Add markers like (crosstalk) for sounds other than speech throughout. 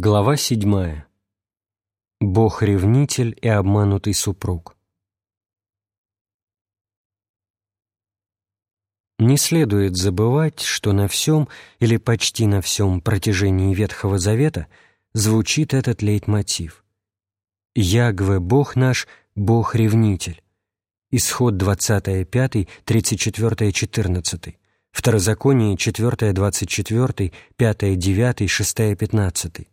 Глава седьмая. Бог-ревнитель и обманутый супруг. Не следует забывать, что на всем или почти на всем протяжении Ветхого Завета звучит этот лейтмотив. «Ягве, Бог наш, Бог-ревнитель». Исход 20, 5, 34, 14. Второзаконие 4, 24, 5, 9, 6, 15.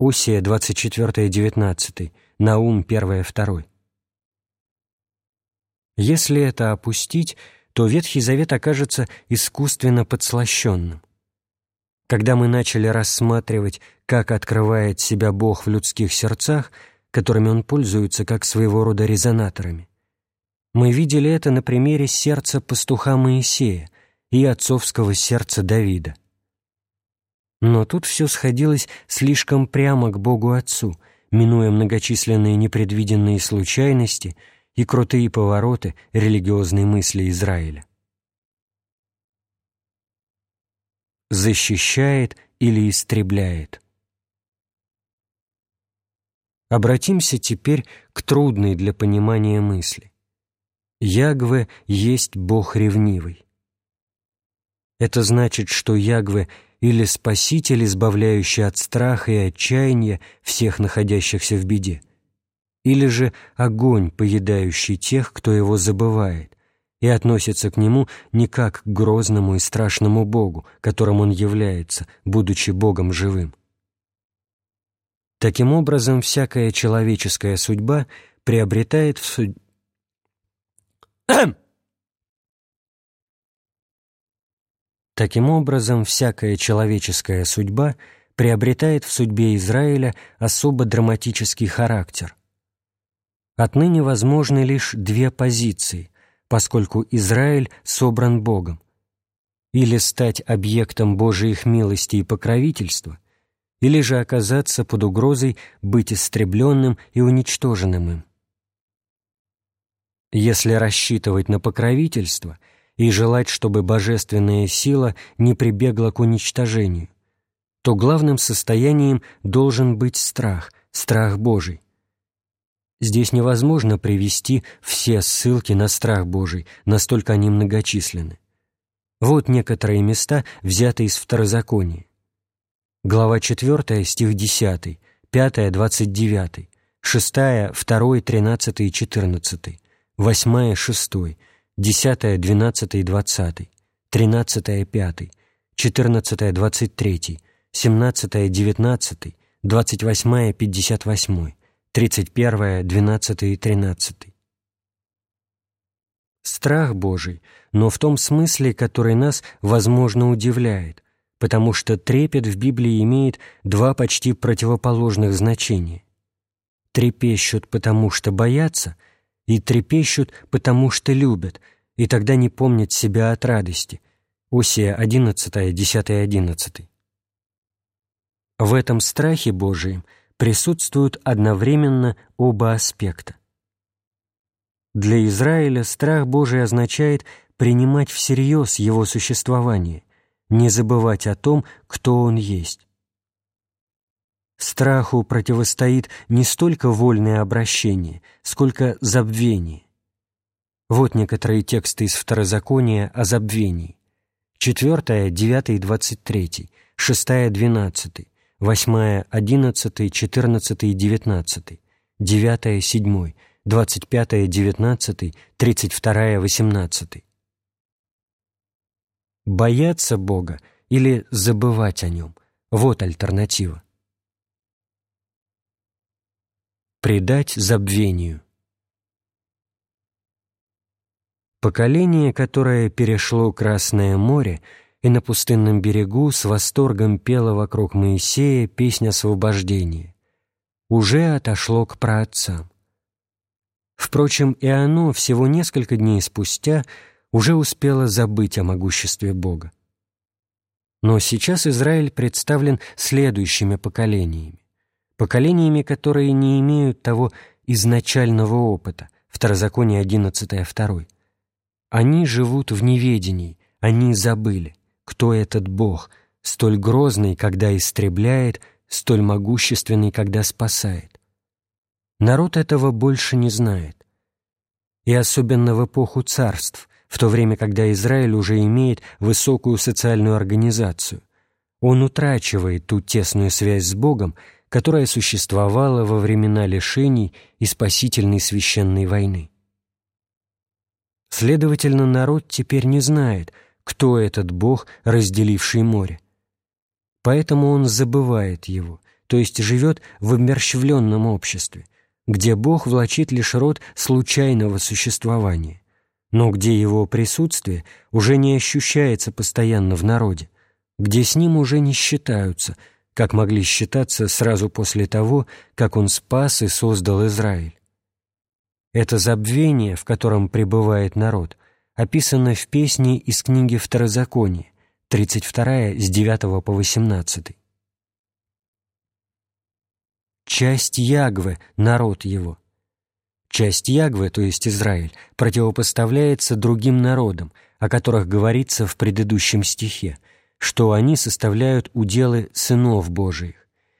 Осия 24-19, Наум 1-2. Если это опустить, то Ветхий Завет окажется искусственно подслащенным. Когда мы начали рассматривать, как открывает себя Бог в людских сердцах, которыми Он пользуется как своего рода резонаторами, мы видели это на примере сердца пастуха Моисея и отцовского сердца Давида – но тут все сходилось слишком прямо к Богу Отцу, минуя многочисленные непредвиденные случайности и крутые повороты религиозной мысли Израиля. Защищает или истребляет. Обратимся теперь к трудной для понимания мысли. Ягве есть Бог ревнивый. Это значит, что Ягве или Спаситель, избавляющий от страха и отчаяния всех находящихся в беде, или же огонь, поедающий тех, кто его забывает, и относится к нему не как к грозному и страшному Богу, которым он является, будучи Богом живым. Таким образом, всякая человеческая судьба приобретает в судьбе (clears throat) Таким образом, всякая человеческая судьба приобретает в судьбе Израиля особо драматический характер. Отныне возможны лишь две позиции, поскольку Израиль собран Богом. Или стать объектом Божиих милости и покровительства, или же оказаться под угрозой быть истребленным и уничтоженным им. Если рассчитывать на покровительство – и желать, чтобы божественная сила не прибегла к уничтожению, то главным состоянием должен быть страх, страх Божий. Здесь невозможно привести все ссылки на страх Божий, настолько они многочисленны. Вот некоторые места, взятые из Второзакония. Глава 4, стих 10, 5, 29, 6, 2, 13 и 14, 8, 6, 10, 12 и 20, 13, 5, 14, 23, 17, 19, 28, 58, 31, 12 и 13. Страх Божий, но в том смысле, который нас, возможно, удивляет, потому что трепет в Библии имеет два почти противоположных значения. Трепещут, потому что боятся – и трепещут, потому что любят, и тогда не помнят себя от радости. Осия 11, 10, 11. В этом страхе Божием присутствуют одновременно оба аспекта. Для Израиля страх Божий означает принимать всерьез его существование, не забывать о том, кто он есть. Страху противостоит не столько вольное обращение, сколько забвение. Вот некоторые тексты из Второзакония о забвении. 4, 9, 23, 6, 12, 8, 11, 14 и 19, 9, 7, 25, 19, 32, 18. Бояться Бога или забывать о Нем – вот альтернатива. Предать забвению. Поколение, которое перешло Красное море и на пустынном берегу с восторгом пело вокруг Моисея песнь освобождения, уже отошло к праотцам. Впрочем, и оно всего несколько дней спустя уже успело забыть о могуществе Бога. Но сейчас Израиль представлен следующими поколениями поколениями, которые не имеют того изначального опыта, Второзаконие 11, 2. Они живут в неведении, они забыли, кто этот Бог, столь грозный, когда истребляет, столь могущественный, когда спасает. Народ этого больше не знает. И особенно в эпоху царств, в то время, когда Израиль уже имеет высокую социальную организацию, он утрачивает ту тесную связь с Богом, которая существовала во времена лишений и спасительной священной войны. Следовательно, народ теперь не знает, кто этот Бог, разделивший море. Поэтому он забывает его, то есть живет в обмерщвленном обществе, где Бог влачит лишь род случайного существования, но где его присутствие уже не ощущается постоянно в народе, где с ним уже не считаются, как могли считаться сразу после того, как он спас и создал Израиль. Это забвение, в котором пребывает народ, описано в песне из книги Второзакония, 32 с 9 по 18. Часть Ягвы — народ его. Часть Ягвы, то есть Израиль, противопоставляется другим народам, о которых говорится в предыдущем стихе, что они составляют уделы сынов Божиих,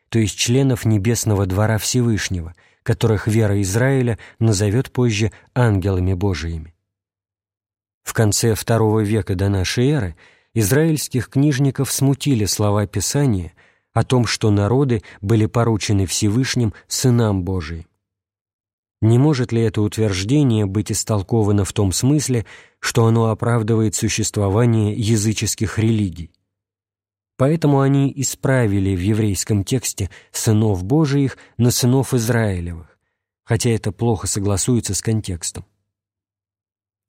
то есть членов небесного двора Всевышнего, которых вера Израиля назовет позже ангелами Божиими. В конце II века до нашей эры израильских книжников смутили слова Писания о том, что народы были поручены Всевышним сынам Божиим. Не может ли это утверждение быть истолковано в том смысле, что оно оправдывает существование языческих религий? Поэтому они исправили в еврейском тексте «сынов Божиих» на «сынов Израилевых», хотя это плохо согласуется с контекстом.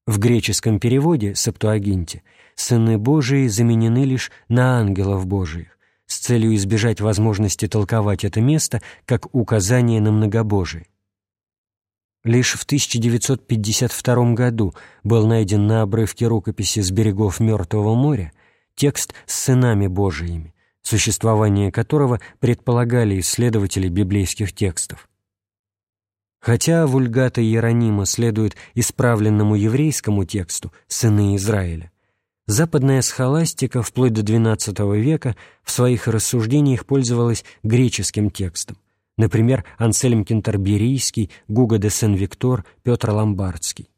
В греческом переводе Септуагинте «сыны Божии» заменены лишь на ангелов Божиих, с целью избежать возможности толковать это место как указание на многобожие. Лишь в 1952 году был найден на обрывке рукописи с берегов Мертвого моря текст с сынами Божиими, существование которого предполагали исследователи библейских текстов. Хотя вульгата Иеронима следует исправленному еврейскому тексту «сыны Израиля», западная схоластика вплоть до XII века в своих рассуждениях пользовалась греческим текстом, например, Ансельм Кентерберийский, Гуго де Сен-Виктор, Петр Ломбардский.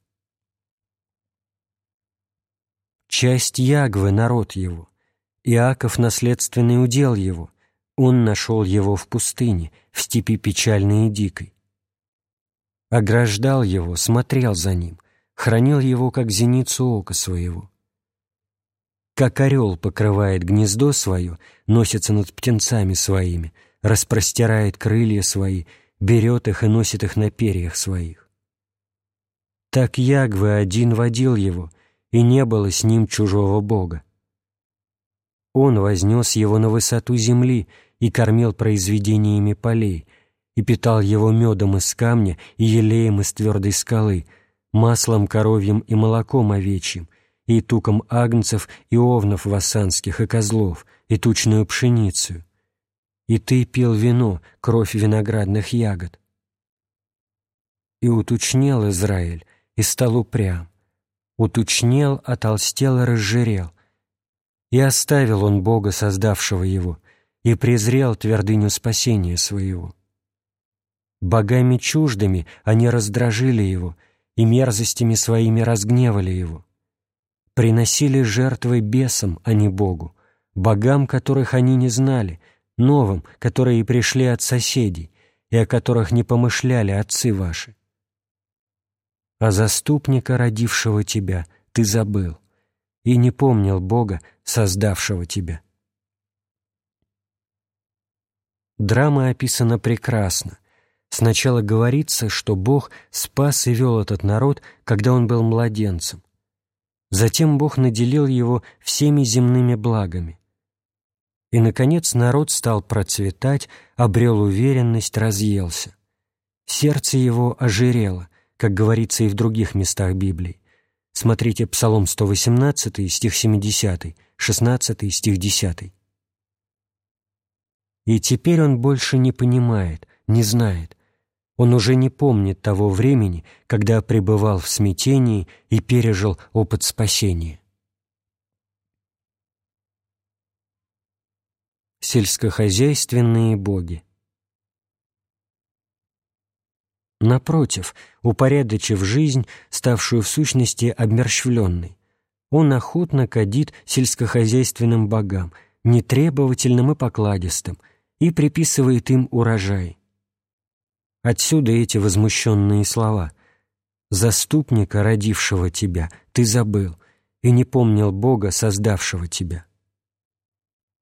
Часть Ягвы, народ его. Иаков — наследственный удел его. Он нашел его в пустыне, в степи печальной и дикой. Ограждал его, смотрел за ним, хранил его, как зеницу ока своего. Как орел покрывает гнездо свое, носится над птенцами своими, распростирает крылья свои, берет их и носит их на перьях своих. Так Ягвы один водил его — и не было с ним чужого Бога. Он вознес его на высоту земли и кормил произведениями полей, и питал его медом из камня и елеем из твердой скалы, маслом коровьим и молоком овечьим, и туком агнцев и овнов вассанских и козлов, и тучную пшеницу. И ты пил вино, кровь виноградных ягод. И уточнел Израиль, и стал упрям утучнел, отолстел и разжирел. И оставил он Бога, создавшего его, и презрел твердыню спасения своего. Богами чуждыми они раздражили его, и мерзостями своими разгневали его. Приносили жертвы бесам, а не Богу, богам, которых они не знали, новым, которые пришли от соседей, и о которых не помышляли отцы ваши а заступника, родившего тебя, ты забыл и не помнил Бога, создавшего тебя. Драма описана прекрасно. Сначала говорится, что Бог спас и вел этот народ, когда он был младенцем. Затем Бог наделил его всеми земными благами. И, наконец, народ стал процветать, обрел уверенность, разъелся. Сердце его ожирело, как говорится и в других местах Библии. Смотрите Псалом 118, стих 70, 16, стих 10. И теперь он больше не понимает, не знает. Он уже не помнит того времени, когда пребывал в смятении и пережил опыт спасения. Сельскохозяйственные боги. Напротив, упорядочив жизнь, ставшую в сущности обмерщвленной, он охотно кадит сельскохозяйственным богам, нетребовательным и покладистым, и приписывает им урожай. Отсюда эти возмущенные слова «Заступника, родившего тебя, ты забыл, и не помнил Бога, создавшего тебя».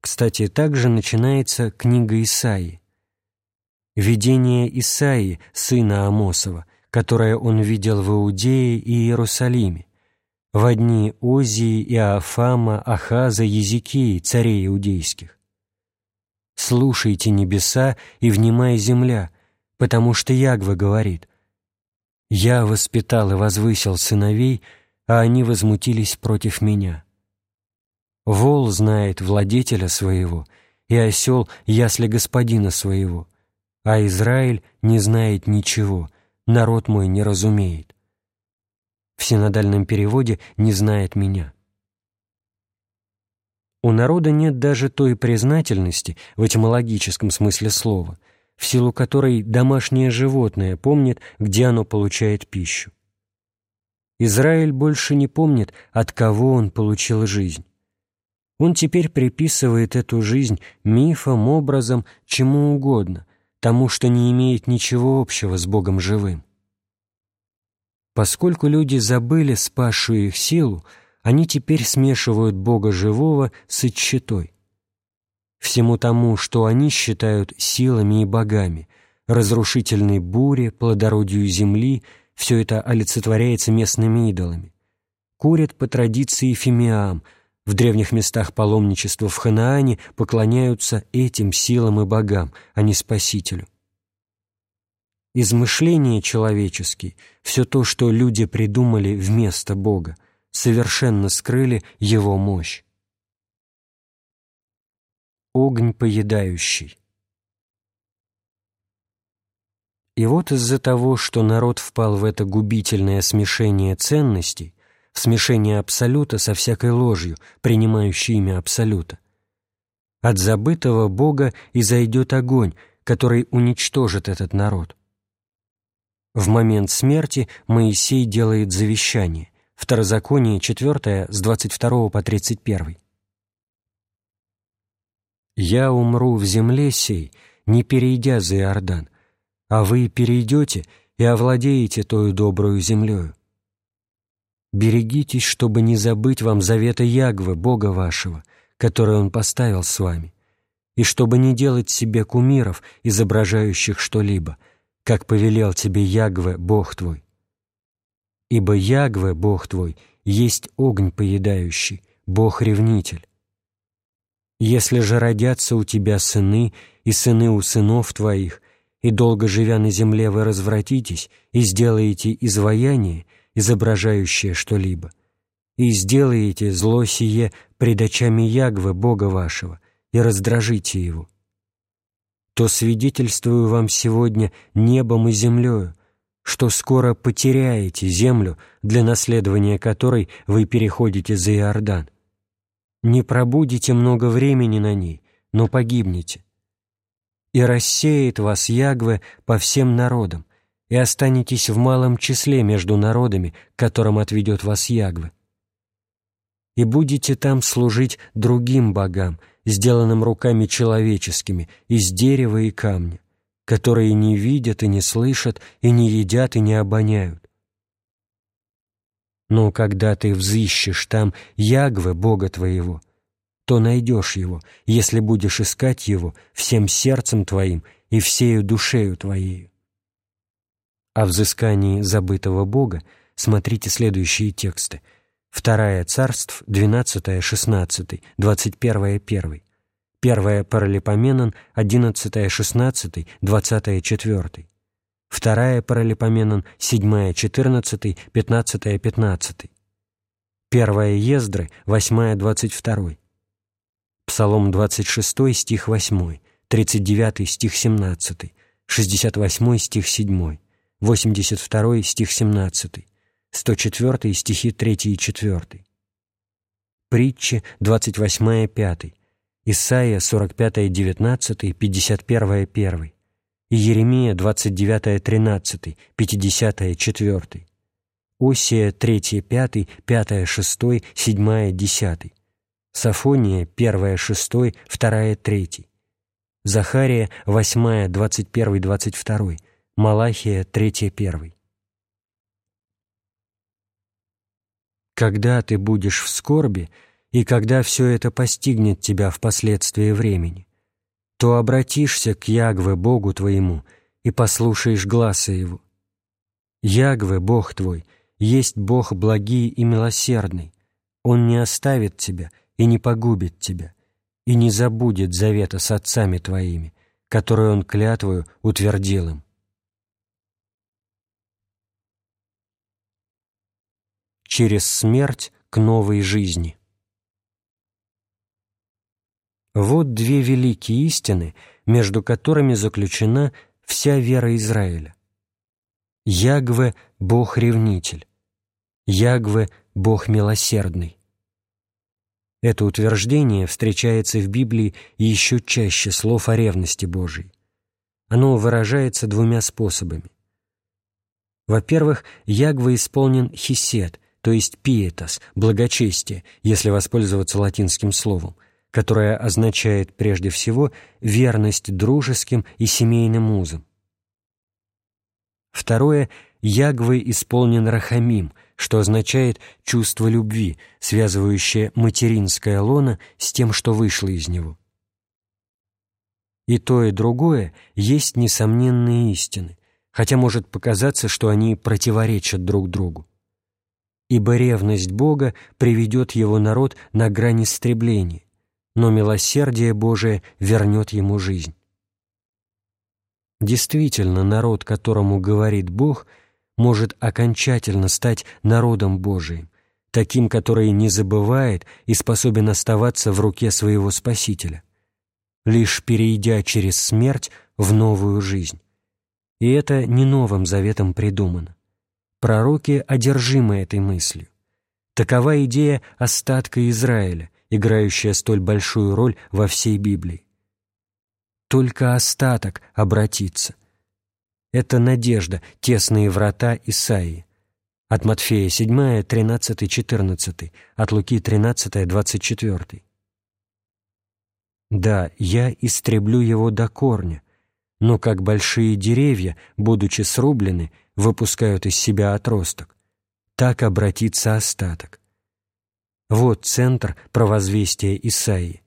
Кстати, также начинается книга Исаии. Видение Исаии, сына Амосова, которое он видел в Иудее и Иерусалиме, в дни Озии, Иофама, Ахаза, Езекии, царей иудейских. «Слушайте небеса и внимай земля, потому что Ягва говорит, «Я воспитал и возвысил сыновей, а они возмутились против меня». Вол знает владетеля своего, и осел — ясли господина своего, а Израиль не знает ничего, народ мой не разумеет. В синодальном переводе «не знает меня». У народа нет даже той признательности в этимологическом смысле слова, в силу которой домашнее животное помнит, где оно получает пищу. Израиль больше не помнит, от кого он получил жизнь. Он теперь приписывает эту жизнь мифам, образом, чему угодно, тому, что не имеет ничего общего с Богом живым. Поскольку люди забыли спасшую их силу, они теперь смешивают Бога живого с отчетой. Всему тому, что они считают силами и богами, разрушительной буре, плодородию земли, все это олицетворяется местными идолами. Курят по традиции фимиам – в древних местах паломничества в Ханаане поклоняются этим силам и богам, а не Спасителю. Измышления человеческие, все то, что люди придумали вместо Бога, совершенно скрыли Его мощь. Огонь поедающий. И вот из-за того, что народ впал в это губительное смешение ценностей, смешение Абсолюта со всякой ложью, принимающей имя Абсолюта. От забытого Бога изойдет огонь, который уничтожит этот народ. В момент смерти Моисей делает завещание. Второзаконие 4 с 22 по 31. «Я умру в земле сей, не перейдя за Иордан, а вы перейдете и овладеете тою добрую землею. Берегитесь, чтобы не забыть вам завета Ягвы, Бога вашего, который Он поставил с вами, и чтобы не делать себе кумиров, изображающих что-либо, как повелел тебе Ягве, Бог твой. Ибо Ягве, Бог твой, есть огонь поедающий, Бог-ревнитель. Если же родятся у тебя сыны и сыны у сынов твоих, и долго живя на земле вы развратитесь и сделаете изваяние, изображающее что-либо, и сделаете зло сие пред очами Ягвы, Бога вашего, и раздражите его. То свидетельствую вам сегодня небом и землею, что скоро потеряете землю, для наследования которой вы переходите за Иордан. Не пробудете много времени на ней, но погибнете. И рассеет вас Ягве по всем народам, и останетесь в малом числе между народами, которым отведет вас Ягвы. И будете там служить другим богам, сделанным руками человеческими, из дерева и камня, которые не видят и не слышат, и не едят и не обоняют. Но когда ты взыщешь там Ягвы, Бога твоего, то найдешь его, если будешь искать его всем сердцем твоим и всею душею твоею. О взыскании забытого Бога смотрите следующие тексты. Вторая Царств, 12-16, 21-1. Первая Паралипоменон, 11-16, 20-4. Вторая Паралипоменон, 7-14, 15-15. Первая Ездры, 8-22. Псалом 26, стих 8, 39 стих 17, 68 стих 7. 82 стих 17, 104 стихи 3 и 4. Притчи 28 5, Исайя 45, 19, 51, 1 и Еремия 29, 13, 50, 4, Осия 3, 5, 5, 6, 7, 10, Сафония 1, 6, 2, 3, Захария 8, 21, 22, Малахия 3, 1. Когда ты будешь в скорби, и когда все это постигнет тебя впоследствии времени, то обратишься к Ягве Богу твоему и послушаешь гласа Его. Ягве, Бог твой, есть Бог благий и милосердный. Он не оставит тебя и не погубит тебя, и не забудет завета с отцами твоими, который Он клятвою утвердил им. Через смерть к новой жизни. Вот две великие истины, между которыми заключена вся вера Израиля. Ягве – Бог-ревнитель, Ягве – Бог милосердный. Это утверждение встречается в Библии еще чаще слов о ревности Божией. Оно выражается двумя способами. Во-первых, Ягва исполнен хисет, то есть пиетас, благочестие, если воспользоваться латинским словом, которое означает прежде всего верность дружеским и семейным узам. Второе – Ягвы исполнен рахамим, что означает чувство любви, связывающее материнское лоно с тем, что вышло из него. И то, и другое есть несомненные истины, хотя может показаться, что они противоречат друг другу. Ибо ревность Бога приведет его народ на грань истребления, но милосердие Божие вернет ему жизнь. Действительно, народ, которому говорит Бог, может окончательно стать народом Божиим, таким, который не забывает и способен оставаться в руке своего Спасителя, лишь перейдя через смерть в новую жизнь. И это не Новым Заветом придумано. Пророки одержимы этой мыслью. Такова идея остатка Израиля, играющая столь большую роль во всей Библии. Только остаток обратится. Это надежда, тесные врата Исаии. От Матфея 7, 13, 14, от Луки 13, 24. Да, я истреблю его до корня, но как большие деревья, будучи срублены, выпускают из себя отросток, так обратится остаток. Вот центр провозвестия Исаии.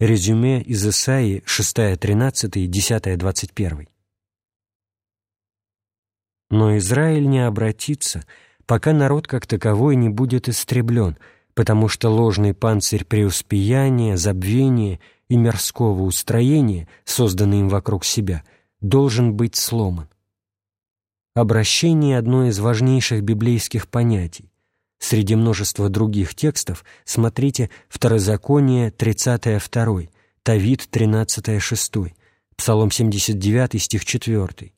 Резюме из Исаии 6.13 и 10.21. Но Израиль не обратится, пока народ как таковой не будет истреблен, потому что ложный панцирь преуспеяния, забвения и мирского устроения, созданный им вокруг себя, должен быть сломан. Обращение – одно из важнейших библейских понятий. Среди множества других текстов смотрите Второзаконие 32, Тавид 13, 6, Псалом 79, стих 4,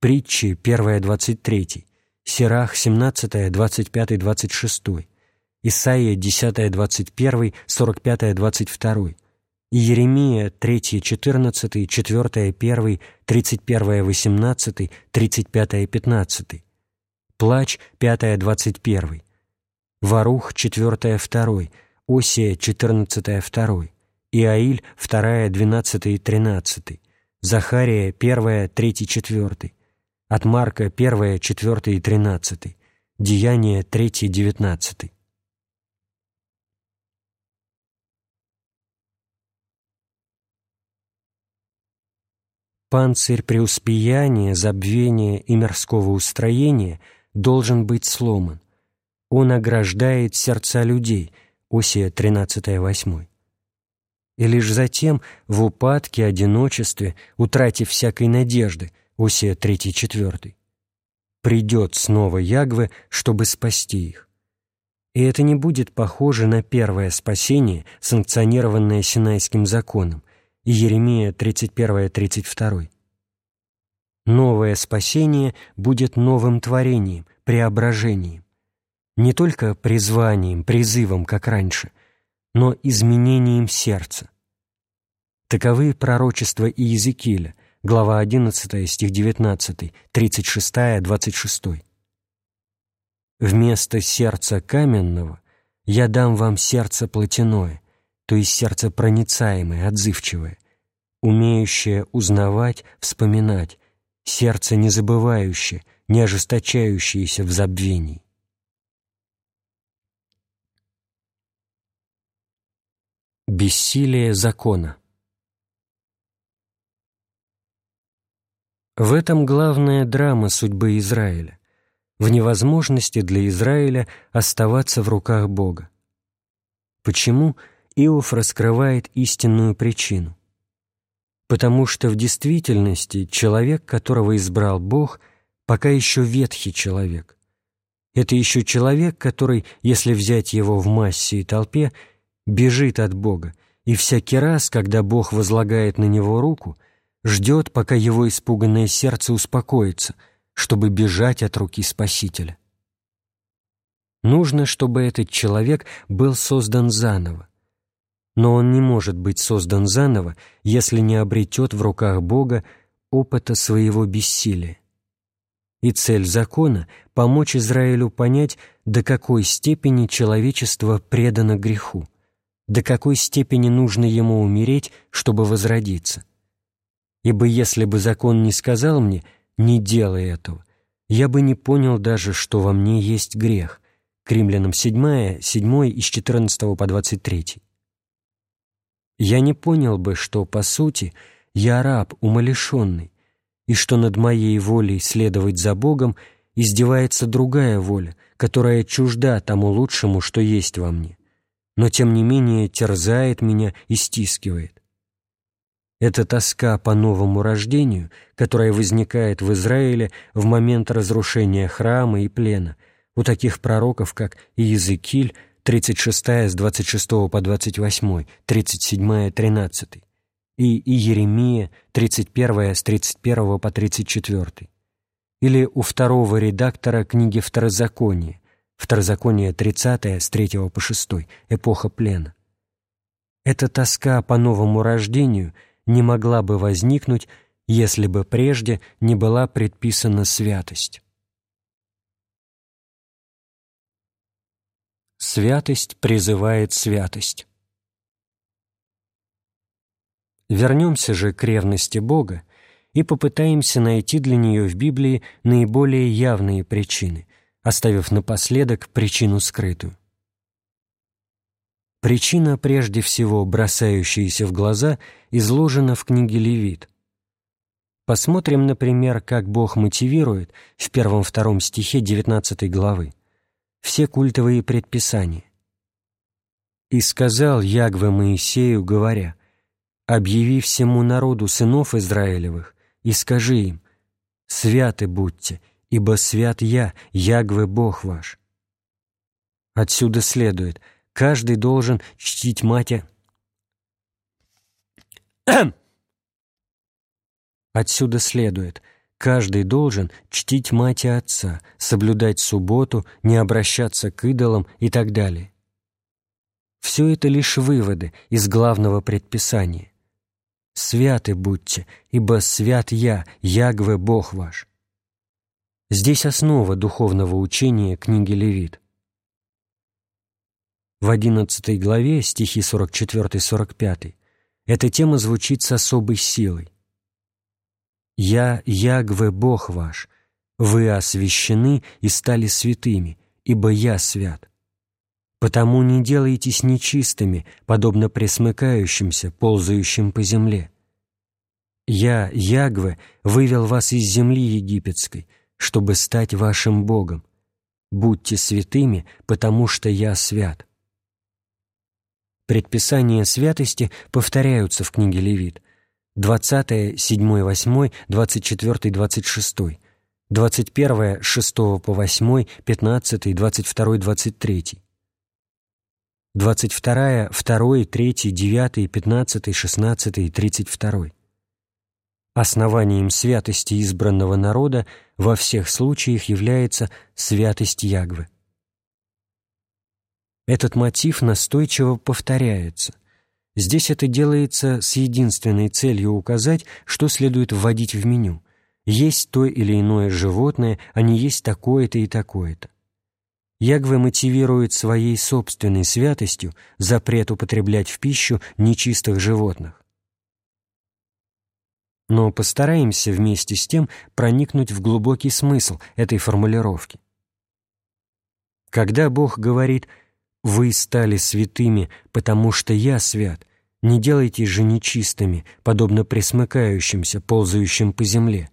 Притчи 1, 23, Сирах 17, 25, 26, Исаия 10, 21, 45, 22, и Еремия 3, 14, 4, 1, 31, 18, 35, 15, Плач 5, 21, Варух 4 2, Осия 14 2, Иаиль 2 12 и 13, Захария 1 3 4, от Марка 1 4 и 13, Деяния 3 19. Панцирь преуспеяния, забвения и мирского устроения должен быть сломан, он ограждает сердца людей, Осия 13.8. И лишь затем, в упадке, одиночестве, утратив всякой надежды, Осия 3.4, придет снова Ягве, чтобы спасти их. И это не будет похоже на первое спасение, санкционированное Синайским законом, и Еремия 31-32. Новое спасение будет новым творением, преображением не только призванием, призывом, как раньше, но изменением сердца. Таковы пророчества Иезекииля, глава 11, стих 19, 36, 26. «Вместо сердца каменного я дам вам сердце плотяное, то есть сердце проницаемое, отзывчивое, умеющее узнавать, вспоминать, сердце незабывающее, не ожесточающееся в забвении. Бессилие закона В этом главная драма судьбы Израиля, в невозможности для Израиля оставаться в руках Бога. Почему Иов раскрывает истинную причину? Потому что в действительности человек, которого избрал Бог, пока еще ветхий человек. Это еще человек, который, если взять его в массе и толпе, бежит от Бога, и всякий раз, когда Бог возлагает на него руку, ждет, пока его испуганное сердце успокоится, чтобы бежать от руки Спасителя. Нужно, чтобы этот человек был создан заново. Но он не может быть создан заново, если не обретет в руках Бога опыта своего бессилия. И цель закона — помочь Израилю понять, до какой степени человечество предано греху до какой степени нужно ему умереть, чтобы возродиться. Ибо если бы закон не сказал мне «не делай этого», я бы не понял даже, что во мне есть грех. К римлянам 7, 7 из 14 по 23. Я не понял бы, что, по сути, я раб, умалишенный, и что над моей волей следовать за Богом издевается другая воля, которая чужда тому лучшему, что есть во мне но тем не менее терзает меня и стискивает. Это тоска по новому рождению, которая возникает в Израиле в момент разрушения храма и плена, у таких пророков, как Иезекииль, 36 с 26 по 28, 37 13, и Иеремия, 31 с 31 по 34, или у второго редактора книги Второзакония, Второзаконие 30 с 3 по 6, эпоха плена. Эта тоска по новому рождению не могла бы возникнуть, если бы прежде не была предписана святость. Святость призывает святость. Вернемся же к ревности Бога и попытаемся найти для нее в Библии наиболее явные причины, оставив напоследок причину скрытую. Причина, прежде всего бросающаяся в глаза, изложена в книге Левит. Посмотрим, например, как Бог мотивирует в первом-втором стихе 19 главы все культовые предписания. «И сказал Ягве Моисею, говоря, «Объяви всему народу сынов Израилевых, и скажи им, «Святы будьте, ибо свят я, Ягве Бог ваш». Отсюда следует, каждый должен чтить мать... Отсюда следует, каждый должен чтить мать и отца, соблюдать субботу, не обращаться к идолам и так далее. Все это лишь выводы из главного предписания. «Святы будьте, ибо свят я, Ягве Бог ваш». Здесь основа духовного учения книги Левит. В 11 главе, стихи 44-45, эта тема звучит с особой силой. «Я, Ягве, Бог ваш, вы освящены и стали святыми, ибо я свят. Потому не делайтесь нечистыми, подобно пресмыкающимся, ползающим по земле. Я, Ягве, вывел вас из земли египетской, чтобы стать вашим Богом. Будьте святыми, потому что я свят». Предписания святости повторяются в книге Левит. 20, 7, 8, 24, 26, 21, 6 по 8, 15, 22, 23, 22, 2, 3, 9, 15, 16 и 32. Основанием святости избранного народа во всех случаях является святость Ягвы. Этот мотив настойчиво повторяется. Здесь это делается с единственной целью указать, что следует вводить в меню. Есть то или иное животное, а не есть такое-то и такое-то. Ягве мотивирует своей собственной святостью запрет употреблять в пищу нечистых животных. Но постараемся вместе с тем проникнуть в глубокий смысл этой формулировки. Когда Бог говорит «Вы стали святыми, потому что я свят», не делайте же нечистыми, подобно пресмыкающимся, ползающим по земле.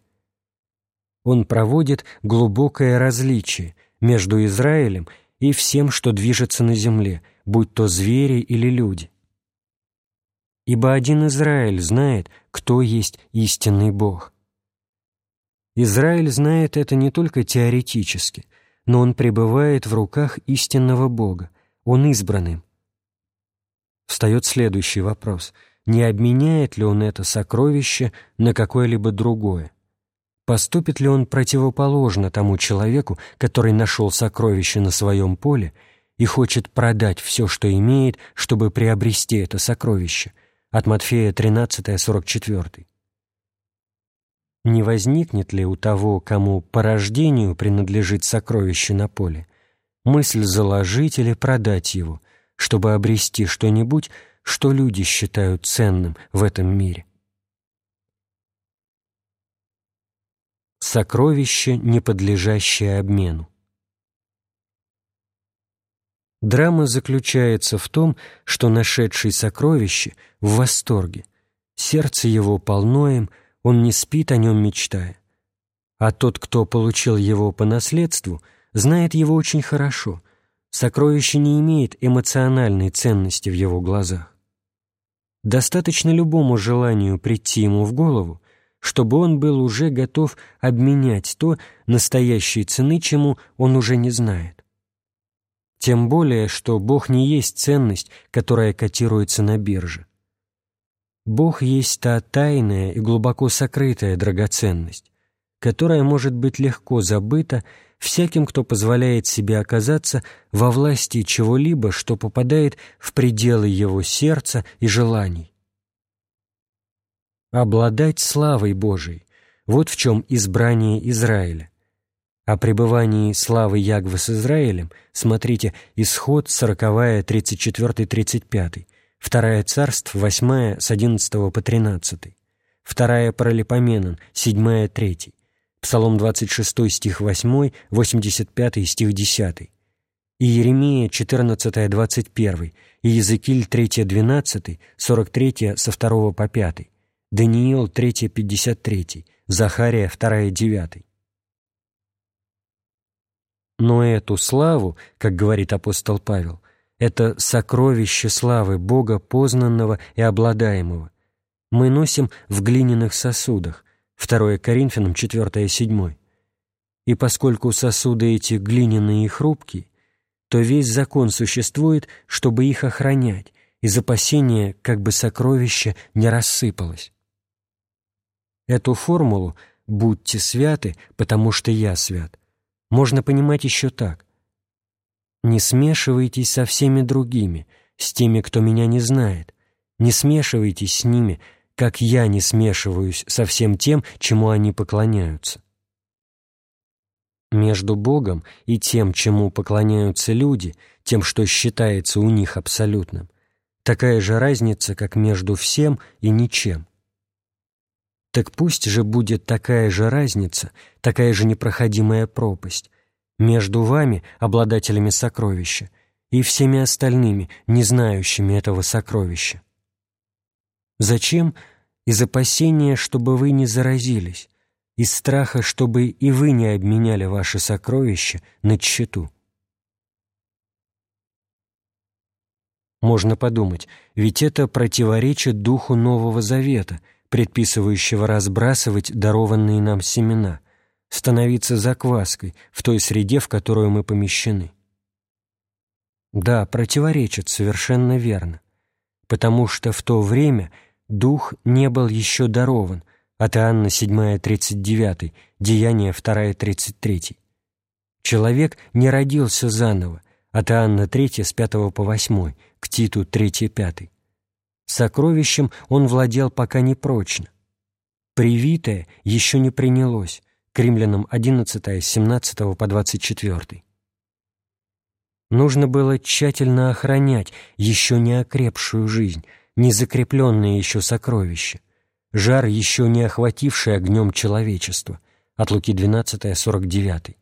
Он проводит глубокое различие – между Израилем и всем, что движется на земле, будь то звери или люди. Ибо один Израиль знает, кто есть истинный Бог. Израиль знает это не только теоретически, но он пребывает в руках истинного Бога, он избранным. Встает следующий вопрос. Не обменяет ли он это сокровище на какое-либо другое? Поступит ли он противоположно тому человеку, который нашел сокровище на своем поле и хочет продать все, что имеет, чтобы приобрести это сокровище? От Матфея 13:44. Не возникнет ли у того, кому по рождению принадлежит сокровище на поле, мысль заложить или продать его, чтобы обрести что-нибудь, что люди считают ценным в этом мире? Сокровище, не подлежащее обмену. Драма заключается в том, что нашедший сокровище в восторге, сердце его полно им, он не спит о нем мечтая. А тот, кто получил его по наследству, знает его очень хорошо. Сокровище не имеет эмоциональной ценности в его глазах. Достаточно любому желанию прийти ему в голову, чтобы он был уже готов обменять то настоящей цены, чему он уже не знает. Тем более, что Бог не есть ценность, которая котируется на бирже. Бог есть та тайная и глубоко сокрытая драгоценность, которая может быть легко забыта всяким, кто позволяет себе оказаться во власти чего-либо, что попадает в пределы его сердца и желаний обладать славой Божией. Вот в чем избрание Израиля. О пребывании славы Ягвы с Израилем смотрите Исход 40, 34, 35, Вторая Царств 8, с 11 по 13, Вторая Паралипоменон 7, 3, Псалом 26, стих 8, 85 стих 10, и Еремия 14, 21, и Иезекииль 3, 12, 43 со 2 по 5, Даниил 3.53, Захария 2.9. Но эту славу, как говорит апостол Павел, это сокровище славы Бога познанного и обладаемого, мы носим в глиняных сосудах, 2 Коринфянам 4.7. И поскольку сосуды эти глиняные и хрупкие, то весь закон существует, чтобы их охранять, из опасения, как бы сокровище не рассыпалось. Эту формулу «будьте святы, потому что я свят» можно понимать еще так. «Не смешивайтесь со всеми другими, с теми, кто меня не знает. Не смешивайтесь с ними, как я не смешиваюсь со всем тем, чему они поклоняются». Между Богом и тем, чему поклоняются люди, тем, что считается у них абсолютным, такая же разница, как между всем и ничем. Так пусть же будет такая же разница, такая же непроходимая пропасть между вами, обладателями сокровища, и всеми остальными, не знающими этого сокровища. Зачем? Из опасения, чтобы вы не заразились, из страха, чтобы и вы не обменяли ваши сокровища на тщету. Можно подумать, ведь это противоречит духу Нового Завета — предписывающего разбрасывать дарованные нам семена, становиться закваской в той среде, в которую мы помещены. Да, противоречит совершенно верно, потому что в то время дух не был еще дарован, от Иоанна 7.39, Деяние 2.33. Человек не родился заново, от Иоанна 3 с 5 по 8, к Титу 3-5. Сокровищем он владел пока не прочно. Привитое еще не принялось. К римлянам 11, 17 по 24. Нужно было тщательно охранять еще не окрепшую жизнь, не закрепленные еще сокровища, жар, еще не охвативший огнем человечества, от Луки 12, 49.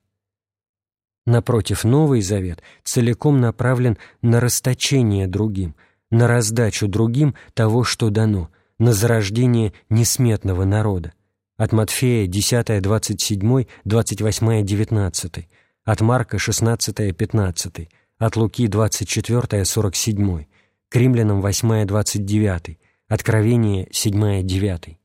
Напротив, Новый Завет целиком направлен на расточение другим, на раздачу другим того, что дано, на зарождение несметного народа. От Матфея 10, 27, 28, 19, от Марка 16, 15, от Луки 24, 47, к Римлянам 8, 29, Откровение 7, 9.